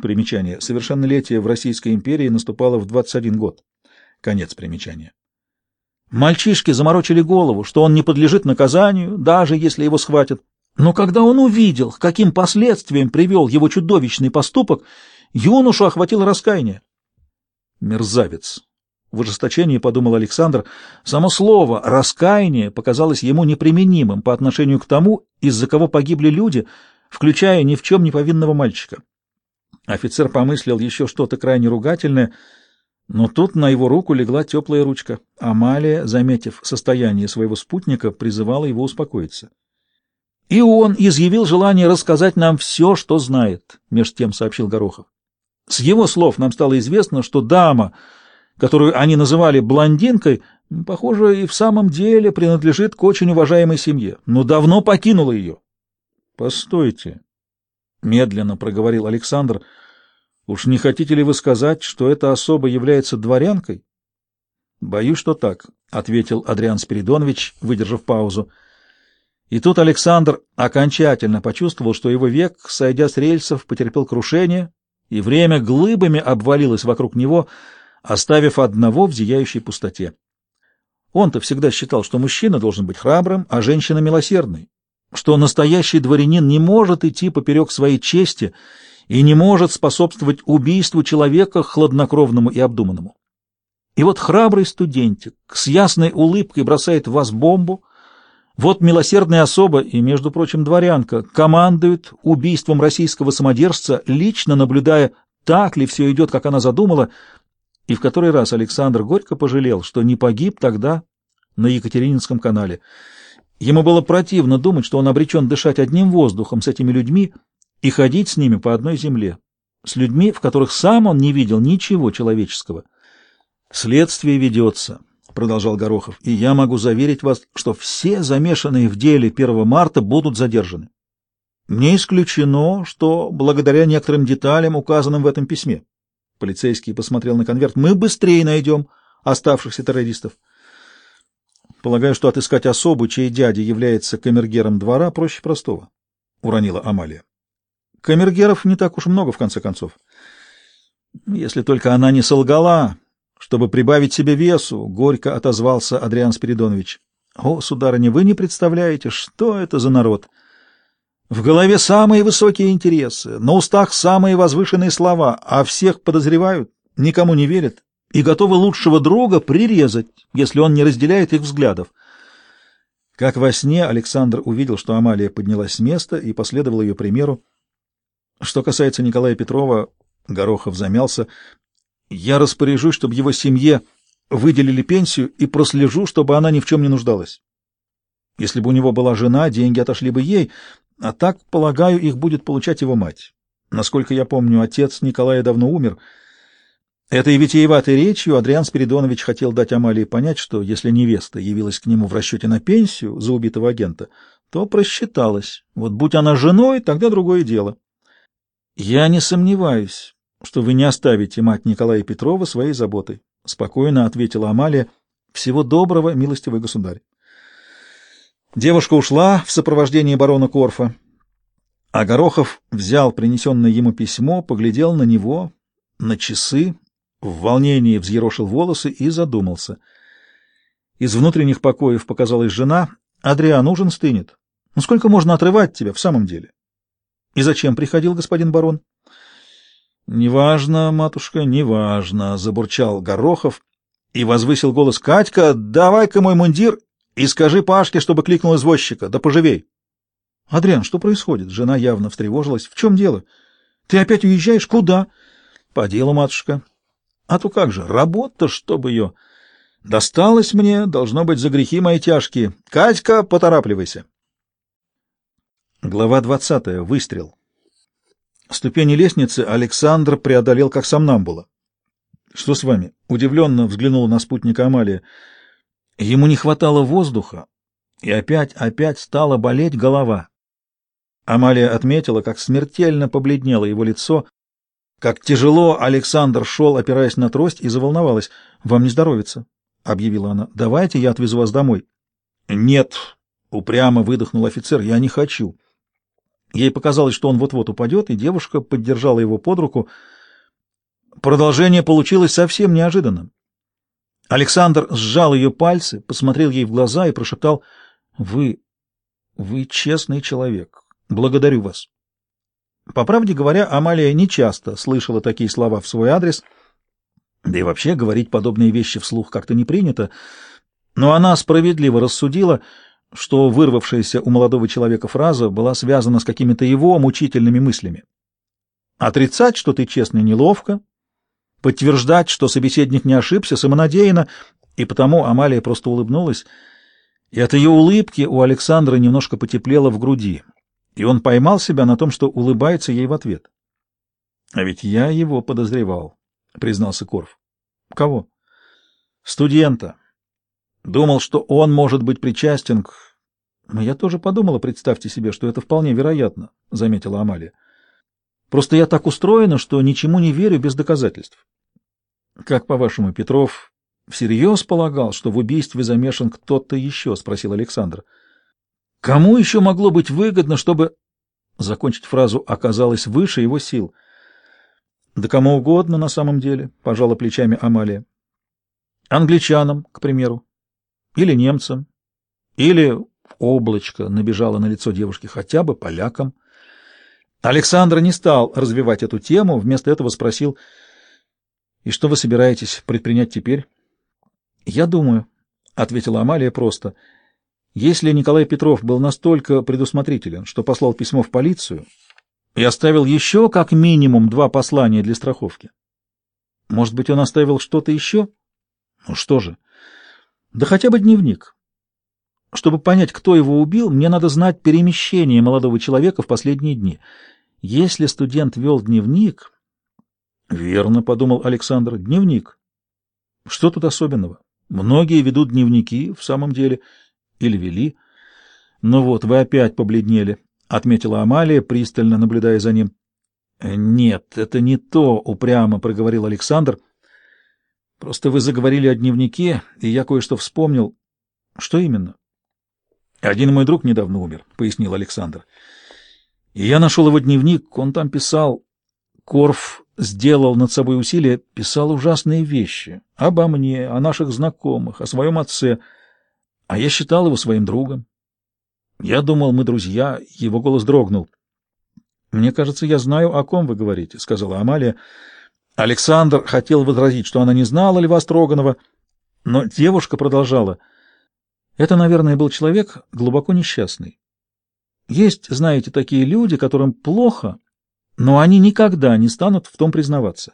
Примечание. Совершеннолетие в Российской империи наступало в 21 год. Конец примечания. Мальчишки заморочили голову, что он не подлежит наказанию, даже если его схватят. Но когда он увидел, каким последствиям привел его чудовищный поступок, юношу охватило раскаяние. Мерзавец. В ожесточении подумал Александр. Само слово «раскаяние» показалось ему неприменимым по отношению к тому, из-за кого погибли люди, включая ни в чем не повинного мальчика. Офицер помыслил еще что-то крайне ругательное, но тут на его руку легла теплая ручка. Амалия, заметив состояние своего спутника, призывала его успокоиться. И он изъявил желание рассказать нам все, что знает, — меж тем сообщил Горохов. С его слов нам стало известно, что дама, которую они называли блондинкой, похоже, и в самом деле принадлежит к очень уважаемой семье, но давно покинула ее. — Постойте, — медленно проговорил Александр, — Уж не хотите ли вы сказать, что эта особа является дворянкой? — Боюсь, что так, — ответил Адриан Спиридонович, выдержав паузу. И тут Александр окончательно почувствовал, что его век, сойдя с рельсов, потерпел крушение, и время глыбами обвалилось вокруг него, оставив одного в зияющей пустоте. Он-то всегда считал, что мужчина должен быть храбрым, а женщина милосердной, что настоящий дворянин не может идти поперек своей чести — и не может способствовать убийству человека хладнокровному и обдуманному. И вот храбрый студентик с ясной улыбкой бросает в вас бомбу, вот милосердная особа и, между прочим, дворянка командует убийством российского самодержца, лично наблюдая, так ли все идет, как она задумала, и в который раз Александр горько пожалел, что не погиб тогда на Екатерининском канале. Ему было противно думать, что он обречен дышать одним воздухом с этими людьми, и ходить с ними по одной земле, с людьми, в которых сам он не видел ничего человеческого. «Следствие ведется», — продолжал Горохов, — «и я могу заверить вас, что все замешанные в деле 1 марта будут задержаны. Не исключено, что благодаря некоторым деталям, указанным в этом письме, полицейский посмотрел на конверт, мы быстрее найдем оставшихся террористов. Полагаю, что отыскать особу, чей дядя является камергером двора, проще простого, — уронила Амалия. Камергеров не так уж много, в конце концов. Если только она не солгала, чтобы прибавить себе весу, — горько отозвался Адриан Спиридонович. О, сударыня, вы не представляете, что это за народ! В голове самые высокие интересы, на устах самые возвышенные слова, а всех подозревают, никому не верят и готовы лучшего друга прирезать, если он не разделяет их взглядов. Как во сне Александр увидел, что Амалия поднялась с места и последовала ее примеру. Что касается Николая Петрова, Горохов замялся. Я распоряжусь, чтобы его семье выделили пенсию и прослежу, чтобы она ни в чем не нуждалась. Если бы у него была жена, деньги отошли бы ей, а так, полагаю, их будет получать его мать. Насколько я помню, отец Николая давно умер. Этой витиеватой речью Адриан Спиридонович хотел дать Амалии понять, что если невеста явилась к нему в расчете на пенсию за убитого агента, то просчиталась. Вот будь она женой, тогда другое дело. Я не сомневаюсь, что вы не оставите мать Николая Петрова своей заботой, спокойно ответила Амалия. Всего доброго, милостивый государь. Девушка ушла в сопровождении барона Корфа, а Горохов взял принесенное ему письмо, поглядел на него, на часы, в волнении взъерошил волосы и задумался. Из внутренних покоев показалась жена. «Адриан, ужин стынет. Ну сколько можно отрывать тебя в самом деле?» — И зачем приходил господин барон? — Неважно, матушка, неважно, — забурчал Горохов и возвысил голос. — Катька, давай-ка мой мундир и скажи Пашке, чтобы кликнул извозчика. Да поживей. — Адриан, что происходит? Жена явно встревожилась. — В чем дело? Ты опять уезжаешь? Куда? — По делу, матушка. — А то как же, работа, чтобы ее... Досталось мне, должно быть, за грехи мои тяжкие. Катька, поторапливайся. Глава 20. Выстрел. Ступени лестницы Александр преодолел как сам сомнамбула. «Что с вами?» — удивленно взглянул на спутника Амалия. Ему не хватало воздуха, и опять, опять стала болеть голова. Амалия отметила, как смертельно побледнело его лицо, как тяжело Александр шел, опираясь на трость, и заволновалась. «Вам не здоровится», — объявила она. «Давайте я отвезу вас домой». «Нет», — упрямо выдохнул офицер, — «я не хочу». Ей показалось, что он вот-вот упадет, и девушка поддержала его под руку. Продолжение получилось совсем неожиданным. Александр сжал ее пальцы, посмотрел ей в глаза и прошептал «Вы... вы честный человек. Благодарю вас». По правде говоря, Амалия нечасто слышала такие слова в свой адрес, да и вообще говорить подобные вещи вслух как-то не принято, но она справедливо рассудила, что вырвавшаяся у молодого человека фраза была связана с какими-то его мучительными мыслями. Отрицать, что ты честный, неловко, подтверждать, что собеседник не ошибся, самонадеянно, и потому Амалия просто улыбнулась, и от ее улыбки у Александра немножко потеплело в груди, и он поймал себя на том, что улыбается ей в ответ. — А ведь я его подозревал, — признался Корф. — Кого? — Студента. Думал, что он может быть причастен к... Я тоже подумала, представьте себе, что это вполне вероятно, — заметила Амалия. Просто я так устроена, что ничему не верю без доказательств. Как, по-вашему, Петров всерьез полагал, что в убийстве замешан кто-то еще? — спросил Александр. Кому еще могло быть выгодно, чтобы... Закончить фразу оказалось выше его сил. Да кому угодно на самом деле, — пожала плечами Амалия. Англичанам, к примеру. Или немцам. Или облачко набежало на лицо девушки, хотя бы полякам. Александр не стал развивать эту тему, вместо этого спросил, «И что вы собираетесь предпринять теперь?» «Я думаю», — ответила Амалия просто, — «если Николай Петров был настолько предусмотрителен, что послал письмо в полицию и оставил еще как минимум два послания для страховки, может быть, он оставил что-то еще? Ну что же, да хотя бы дневник». Чтобы понять, кто его убил, мне надо знать перемещение молодого человека в последние дни. Если студент вел дневник... Верно, — подумал Александр, — дневник. Что тут особенного? Многие ведут дневники, в самом деле, или вели. Ну вот, вы опять побледнели, — отметила Амалия, пристально наблюдая за ним. Нет, это не то, — упрямо проговорил Александр. Просто вы заговорили о дневнике, и я кое-что вспомнил. Что именно? Один мой друг недавно умер, — пояснил Александр. И я нашел его дневник, он там писал... Корф сделал над собой усилие, писал ужасные вещи обо мне, о наших знакомых, о своем отце, а я считал его своим другом. Я думал, мы друзья, его голос дрогнул. «Мне кажется, я знаю, о ком вы говорите», — сказала Амалия. Александр хотел возразить, что она не знала Льва Строганова, но девушка продолжала — это, наверное, был человек глубоко несчастный. Есть, знаете, такие люди, которым плохо, но они никогда не станут в том признаваться.